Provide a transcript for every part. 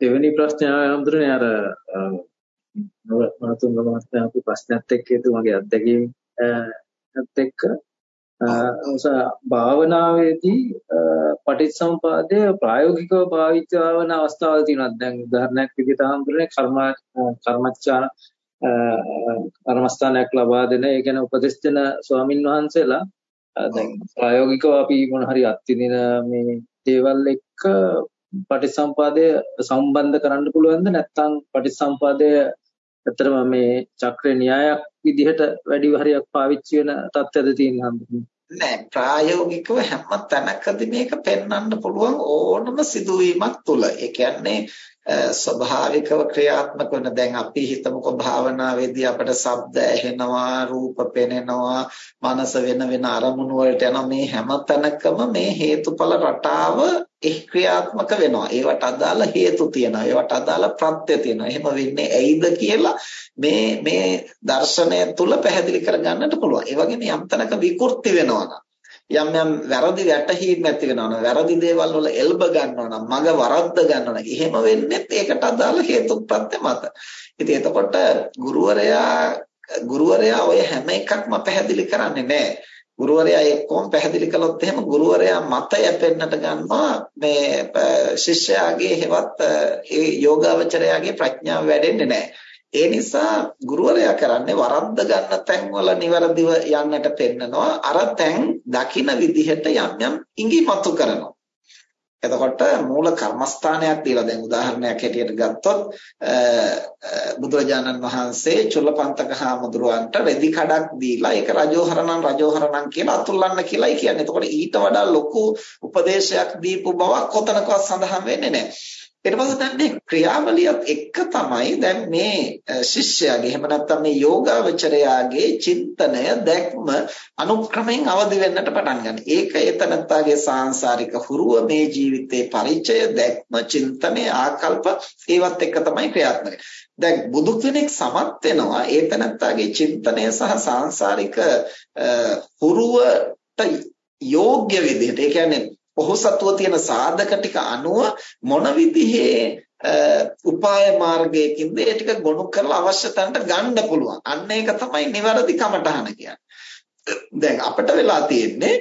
දෙවෙනි ප්‍රශ්නය හඳුරන්නේ අර මහතුංග මහත්මයා අපි ප්‍රශ්නත් එක්ක මගේ අත්දැකීම් එක්ක ඔස භාවනාවේදී පටිච්චසමුපාදය ප්‍රායෝගිකව භාවිත වන අවස්ථාවල් තියෙනවා. දැන් උදාහරණයක් විදිහට හඳුරන්නේ කර්ම කර්මච්ඡාන කර්මස්ථානයක් ලබා දෙන ඒ කියන්නේ උපදෙස් දෙන ස්වාමින් වහන්සේලා දැන් ප්‍රායෝගිකව අපි මොන හරි අත්විඳින මේ දේවල් එක්ක පටිච්චසමුපාදය සම්බන්ධ කරන්න පුළුවන්ද? නැත්නම් පටිච්චසමුපාදය ඇත්තටම මේ චක්‍ර න්‍යායක් විදිහට වැඩි හරියක් පාවිච්චි වෙන තත්ත්වද තියෙන නෑ ප්‍රායෝගිකව හැම තැනකදී මේක පෙන්වන්න පුළුවන් ඕනම සිදුවීමක් තුල. ඒ කියන්නේ ස්වභාවිකව ක්‍රියාත්මක වෙන. දැන් අපි හිතමුකෝ භාවනාවේදී අපට ශබ්ද ඇහෙනවා රූප පෙනෙනවා මනස වෙන වෙන අරමුණු වලට යන මේ හැම තැනකම මේ හේතුඵල රටාව එහි ක්‍රියාත්මක වෙනවා ඒවට අදාළ හේතු තියෙනවා ඒවට අදාළ ප්‍රත්‍ය තියෙනවා එහෙම වෙන්නේ ඇයිද කියලා මේ මේ දර්ශනය තුල පැහැදිලි කරගන්නට පුළුවන් ඒ වගේම යම් තැනක විකෘති වෙනවා යම් යම් වැරදි වැටහීම් ඇති වෙනවා වැරදි දේවල් වල එල්බ ගන්නවා නම් මග වරද්ද ගන්නවා නම් එහෙම වෙන්නේ ඒකට අදාළ හේතු ප්‍රත්‍ය මත. ඉතින් එතකොට ගුරුවරයා ගුරුවරයා ඔය හැම එකක්ම පැහැදිලි කරන්නේ නැහැ. ගුරුවරයා එක්කම පැහැදිලි කළොත් එහෙම ගුරුවරයා මත යැපෙන්නට ගන්නවා මේ ශිෂ්‍යයාගේ හෙවත් ඒ යෝගාවචරයාගේ ප්‍රඥාව වැඩෙන්නේ නැහැ. ඒ නිසා ගුරුවරයා කරන්නේ වරද්ද ගන්න තැන්වල નિවරදිව යන්නට පෙන්නනවා අර තැන් දකින විදිහට යම් යම් ඉඟිමතු කරනවා එතකොට මූල කර්මස්ථානයක් දීලා දැන් උදාහරණයක් හැටියට ගත්තොත් බුදුරජාණන් වහන්සේ චුල්ලපන්තක හාමුදුරුවන්ට රෙදි කඩක් දීලා ඒක රජෝහරණම් රජෝහරණම් කියලා අතුල්ලන්න කියලායි කියන්නේ. එතකොට ඊට වඩා ලොකු උපදේශයක් දීපු බවක් කොතනකවත් සඳහන් වෙන්නේ නැහැ. ඊට පස්සේ දැන් මේ ක්‍රියාවලියත් එක්ක තමයි දැන් මේ ශිෂ්‍යයාගේ එහෙම නැත්නම් මේ යෝගාවචරයාගේ චින්තනය දැක්ම අනුක්‍රමයෙන් අවදි වෙන්නට පටන් ගන්න. ඒක එතනත්තාගේ සාංශාරික හුරුව මේ ජීවිතේ පරිචය දැක්ම චින්තනය ආකල්ප ඒවත් එක්ක තමයි ක්‍රියාත්මක දැන් බුදු කෙනෙක් සමත් වෙනවා ඒතනත්තාගේ චින්තනය සහ සාංශාරික හුරුවට යෝග්‍ය විදිහට ඒ කියන්නේ ඔහු සතුව තියෙන සාධක ටික අනුව මොන විදිහේ උපාය මාර්ගයකින්ද ඒ ටික ගොනු කරලා අවශ්‍ය තැනට ගන්න පුළුවන්. අන්න ඒක තමයි නිවැරදි කමටහන කියන්නේ. දැන් අපිට වෙලා තියෙන්නේ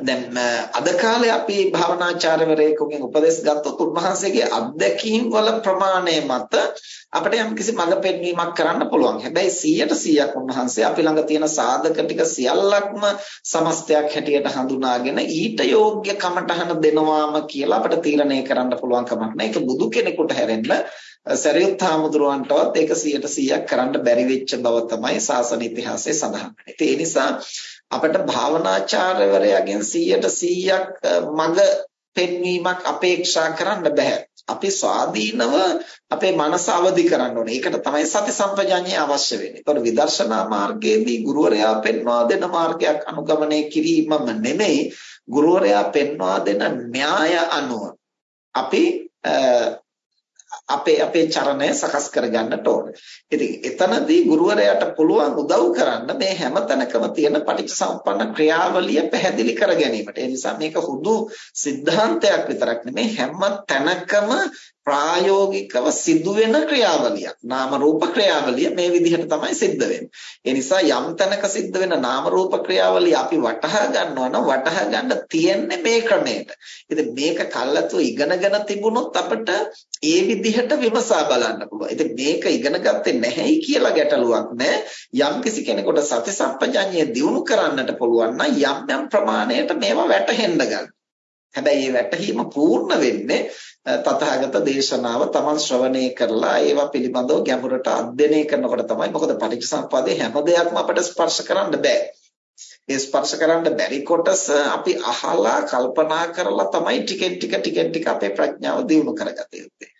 දැන් අද කාලේ අපි භාවනාචාර්යවරයෙකුගෙන් උපදෙස් ගත්තොත් උන්වහන්සේගේ අත්දැකීම් වල ප්‍රමාණය මත අපිට යම්කිසි මඟ පෙන්වීමක් කරන්න පුළුවන්. හැබැයි 100ට 100ක් උන්වහන්සේ අපි ළඟ තියෙන සාධක ටික සියල්ලක්ම සමස්තයක් හැටියට හඳුනාගෙන ඊට යෝග්‍ය කමටහන දෙනවාම කියලා අපිට තීරණය කරන්න පුළුවන් කමක් නැහැ. ඒක බුදු කෙනෙකුට හැරෙන්න සරියුත් හාමුදුරුවන්ටවත් ඒක 100ට 100ක් කරන්න බැරි වෙච්ච බව තමයි සාසන ඉතිහාසයේ සඳහන් වෙන්නේ. ඒ නිසා අපිට භාවනාචාර්යවරයාගෙන් 100ට 100ක් මඟ පෙන්වීමක් අපේක්ෂා කරන්න බෑ. අපි ස්වාධීනව අපේ මනස අවදි කරන්න ඕනේ. ඒකට තමයි සති සම්පජාඤ්ඤය අවශ්‍ය වෙන්නේ. ඒතකොට විදර්ශනා මාර්ගයේදී ගුරුවරයා පෙන්වා දෙන මාර්ගයක් අනුගමනය කිරීමම නෙමෙයි ගුරුවරයා පෙන්වා දෙන න්‍යාය අනුව අපි අපේ අපේ චරණය සකස් කරගන්නට ඕන. ඉතින් එතනදී ගුරුවරයාට පුළුවන් උදව් කරන්න මේ හැමතැනකම තියෙන පටිච්චසමුප්පන්න ක්‍රියාවලිය පැහැදිලි කර ගැනීමට. ඒ නිසා මේක හුදු સિદ્ધාන්තයක් විතරක් නෙමෙයි හැම තැනකම ප්‍රායෝගිකව සිදුවෙන ක්‍රියාවලියක්. නාම රූප ක්‍රියාවලිය මේ විදිහට තමයි සිද්ධ වෙන්නේ. ඒ නිසා යම් තැනක සිද්ධ වෙන නාම රූප ක්‍රියාවලිය අපි වටහා ගන්නවා නම් වටහා ගන්න තියෙන්නේ මේ ක්‍රමයට. ඉතින් මේක කල්ලාතු ඉගෙනගෙන තිබුණොත් අපිට ඒ විදිහට විමසා බලන්න පුළුවන්. ඉතින් මේක ඉගෙන ගත්තේ නැහැයි කියලා ගැටලුවක් නැහැ. යම් කිසි කෙනෙකුට සති සම්පජඤ්ඤය දියුණු කරන්නට පුළුවන් නම් යම් යම් ප්‍රමාණයට මේවා වැටහෙන්න ගන්න. හැබැයි මේ වැටහීම පූර්ණ වෙන්නේ තථාගත දේශනාව තමන් ශ්‍රවණය කරලා ඒවා පිළිබඳව ගැඹුරට අධ්‍යයනය කරනකොට තමයි මොකද පටිච්චසමුප්පාදේ හැම දෙයක්ම අපිට ස්පර්ශ කරන්න බෑ. ඒ ස්පර්ශ කරන්න බැරි කොටස අපි අහලා කල්පනා කරලා තමයි ටිකෙන් ටික ටිකෙන් ටික අපේ ප්‍රඥාව දියුණු කරගත යුත්තේ.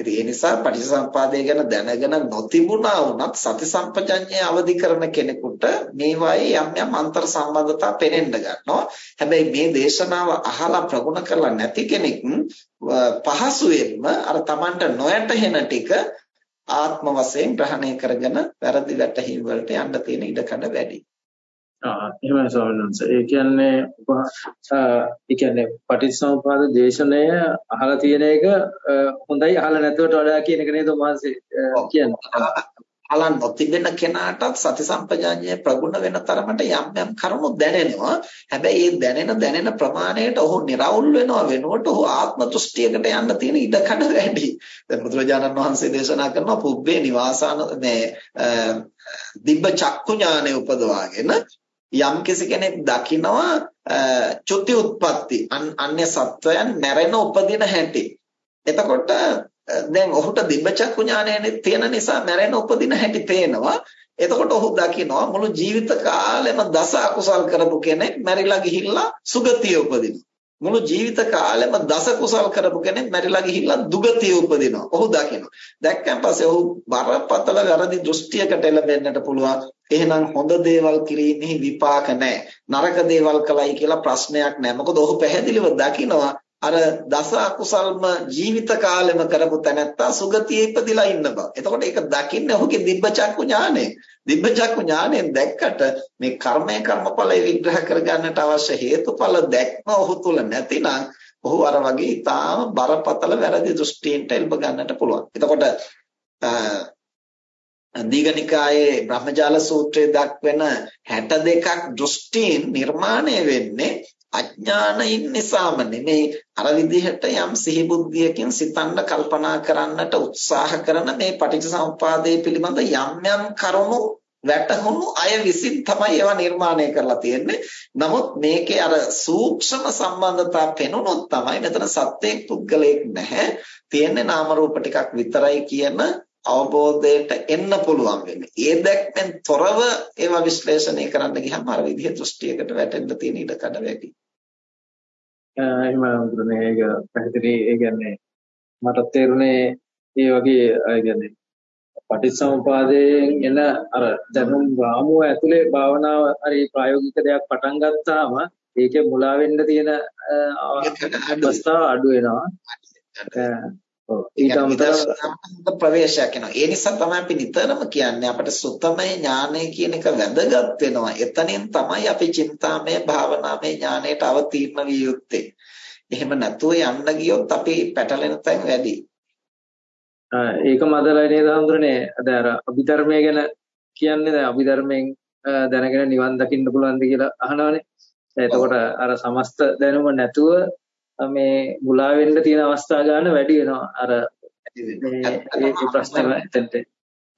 ඉතින් ඒ නිසා පටිච්චසමුපාදය ගැන දැනගෙන නොතිබුණා වුණත් සති සම්පජඤ්ඤය අවදි කරන කෙනෙකුට මේවායේ යම් යම් අන්තර් සම්බන්ධතා පේනෙන්න ගන්නවා. හැබැයි මේ දේශනාව අහලා ප්‍රගුණ කරලා නැති කෙනෙක් පහසුවෙන්ම අර Tamanට නොයැටහෙන ටික ආත්ම වශයෙන් ග්‍රහණය කරගෙන වැරදි වැටහීම් වලට යන්න තියෙන ඉඩකඩ වැඩි. එහෙමයි ස්වාමීන් වහන්සේ. ඒ කියන්නේ ඒ කියන්නේ පටිච්චසමුපාද දේශනය අහලා තියෙන එක හොඳයි අහලා නැතුවට වඩා කියන එක නේද වහන්සේ කියන්නේ. අහලා නොතිබෙන කෙනාටත් සති සම්පජාඤ්ඤය ප්‍රගුණ වෙන තරමට යම් යම් කරුණු දැනෙනවා. හැබැයි මේ දැනෙන දැනෙන ප්‍රමාණයට ඔහු निराවුල් වෙනවා වෙනුවට ඔහු ආත්ම දෘෂ්ටියකට යන්න තියෙන ඉඩකඩ වැඩි. දැන් බුදුරජාණන් වහන්සේ දේශනා කරනවා පුබ්බේ නිවාසාන මේ දිබ්බ චක්කු ඥානෙ උපදවාගෙන යම් කෙනෙක් දකිනවා චුති උත්පත්ති අන්‍ය සත්වයන් මැරෙන උපදින හැටි. එතකොට දැන් ඔහුට දිබ්බචක්කු ඥානය තියෙන නිසා මැරෙන උපදින හැටි පේනවා. එතකොට ඔහු දකිනවා මුළු ජීවිත කාලෙම දස අකුසල් කරපු කෙනෙක් මැරිලා ගිහිල්ලා සුගතිය උපදිනවා. මුළු ජීවිත කාලෙම දස කුසල් කරපු කෙනෙක් මැරිලා ගිහිල්ලා දුගතිය උපදිනවා. ඔහු දකිනවා. දැක්කන් පස්සේ ඔහු බරපතල වැරදි දෘෂ්ටියකට එළඹෙන්නට පුළුවන්. එහෙනම් හොඳ දේවල් කිරීමෙහි විපාක නැහැ. නරක දේවල් කළයි කියලා ප්‍රශ්නයක් නැහැ. මොකද ඔහු පැහැදිලිව දකිනවා අර දස අකුසල්ම ජීවිත කාලෙම කරපු තැනැත්තා සුගතියේ ඉපදිලා ඉන්න බව. එතකොට ඒක දකින්නේ ඔහුගේ දිබ්බචක්කු ඥානය. දිබ්බචක්කු ඥානයෙන් දැක්කට මේ කර්මය කර්මඵලය විග්‍රහ කරගන්නට අවශ්‍ය හේතුඵල දැක්ම ඔහු තුල නැතිනම් ඔහු අර වගේ ඊටාම බරපතල වැරදි දෘෂ්ටියෙන්ට එල්බ ගන්නට පුළුවන්. එතකොට දීඝනිකායේ බ්‍රහ්මජාල සූත්‍රයේ දක්වන 62ක් දෘෂ්ටීන් නිර්මාණය වෙන්නේ අඥානයින් නිසාම නෙමෙයි අර විදිහට යම් සිහි බුද්ධියකින් සිතන්න කල්පනා කරන්නට උත්සාහ කරන මේ පටිච්චසමුපාදයේ පිළිබඳ යම් යම් කරුණු වැටහුණු අය විසින් තමයි ඒවා නිර්මාණය කරලා තියෙන්නේ. නමුත් මේකේ අර සූක්ෂම සම්බන්ධතා පෙනුනොත් තමයි මෙතන සත්‍යයක් පුද්ගලයක් නැහැ. තියෙන්නේ නාම රූප ටිකක් විතරයි කියන අවබෝධයට එන්න පුළුවන් වෙන්නේ. ඒ දැක්මෙන් තොරව ඒවා විශ්ලේෂණය කරන්න ගියම අර විදිහේ දෘෂ්ටියකට වැටෙන්න තියෙන ඉඩ කඩ වැඩි. එහෙම වුණේ ඒක පැහැදිලි ඒ කියන්නේ මට තේරුනේ ඒ වගේ ඒ කියන්නේ පටිච්චසමුපාදයෙන් එන අර දැනුම් රාමුව ඇතුලේ භාවනාව හරි ප්‍රායෝගික දෙයක් පටන් ගත්තාම ඒකේ මුලා වෙන්න තියෙන අවස්ථාව අඩු වෙනවා. ඊට අමතරව ප්‍රවේශයක් වෙනවා. ඒ නිසා තමයි අපි නිතරම කියන්නේ අපිට සුතමය ඥානය කියන එක වැදගත් වෙනවා. එතනින් තමයි අපි චින්තාමය භාවනාමය ඥානයට අවතීර්ණ විය යුත්තේ. එහෙම නැතුව යන්න ගියොත් අපි පැටලෙන තැන් වැඩි. ඒක මදලයි නේද හඳුරන්නේ. දැන් අර අභිධර්මය ගැන කියන්නේ දැන් අභිධර්මයෙන් දැනගෙන නිවන් දකින්න පුළුවන්ද කියලා අහනවානේ. එතකොට අර සමස්ත දැනුම නැතුව මේ මුලා වෙන්න තියෙන අවස්ථා ගන්න වැඩි වෙනවා. අර මේ ප්‍රශ්නේ එතනට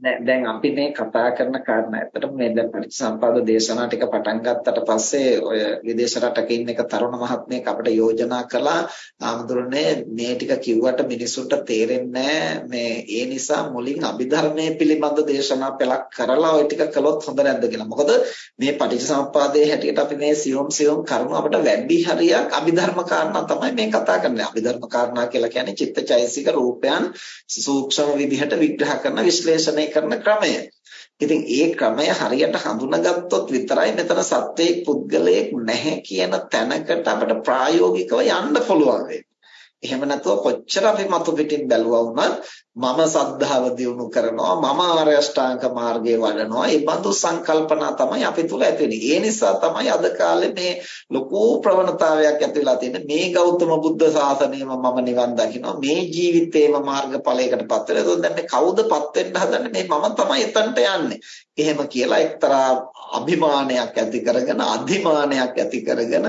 දැන් අපි මේ කතා කරන කාරණා ඇත්තටම මේ දැන් පරිසම්පාද දේශනා ටික පටන් ගත්තට පස්සේ ඔය විදේශ රටක ඉන්න එක තරුණ මහත්මයෙක් අපිට යෝජනා කළා ආමඳුරනේ මේ ටික කිව්වට මිනිස්සුන්ට තේරෙන්නේ මේ ඒ නිසා මුලින් අභිධර්මයේ පිළිබඳ දේශනා පෙළක් කරලා ওই ටික කළොත් හොඳ නැද්ද කියලා. මොකද මේ පටිච්චසමුප්පාදයේ හැටියට අපි මේ සියොම් සියොම් කරුණු අපිට වැඩි හරියක් අභිධර්ම කාරණා තමයි මේ කතා කරන්නේ. අභිධර්ම කාරණා කියලා කියන්නේ චිත්තචෛසික රූපයන් සූක්ෂම විදිහට විග්‍රහ කරන විශ්ලේෂණය කරන ක්‍රමය. ඉතින් ඒ ක්‍රමය හරියට හඳුනාගත්තොත් විතරයි මෙතන සත්‍යයේ පුද්ගලයෙක් නැහැ කියන තැනකට අපිට ප්‍රායෝගිකව යන්න පුළුවන් වෙන්නේ. එහෙම නැතුව කොච්චර අපි මතු පිටින් බැලුවා වුණත් මම සද්ධාව දියුණු කරනවා මම ආර්ය අෂ්ටාංග මාර්ගයේ වඩනවා. ඒ බඳු සංකල්පනා තමයි අපි තුල ඇති ඒ නිසා තමයි අද කාලේ මේ ලොකු ප්‍රවණතාවයක් ඇති වෙලා තියෙන්නේ. මේ ගෞතම බුද්ධ ශාසනයම මම නිවන් දකිනවා. මේ ජීවිතේම මාර්ගඵලයකටපත් වෙලා. එතකොට දැන් මේ කවුදපත් වෙන්න හදන්නේ? මේ මම තමයි එතනට යන්නේ. එහෙම කියලා එක්තරා අභිමානයක් ඇති කරගෙන අධිමානයක් ඇති කරගෙන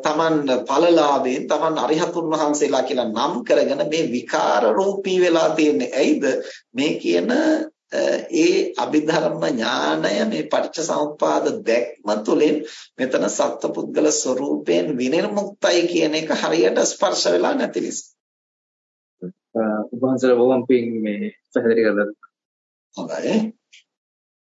තමන් ඵලලාභයෙන් තමන් අරිහතුන් වහන්සේලා කියලා නම් කරගෙන මේ විකාර රූපී වෙලා තියෙන්නේ. ඇයිද? මේ කියන ඒ අභිධර්ම ඥානය මේ පටිච්චසමුප්පාද දැක්ම තුළින් මෙතන සත්පුද්ගල ස්වરૂපයෙන් විනිර්මුක්තයි කියන එක හරියට ස්පර්ශ වෙලා නැති නිසා. උපන්සල බොහොම පිං මේ පැහැදිලි කරලා හොඳයි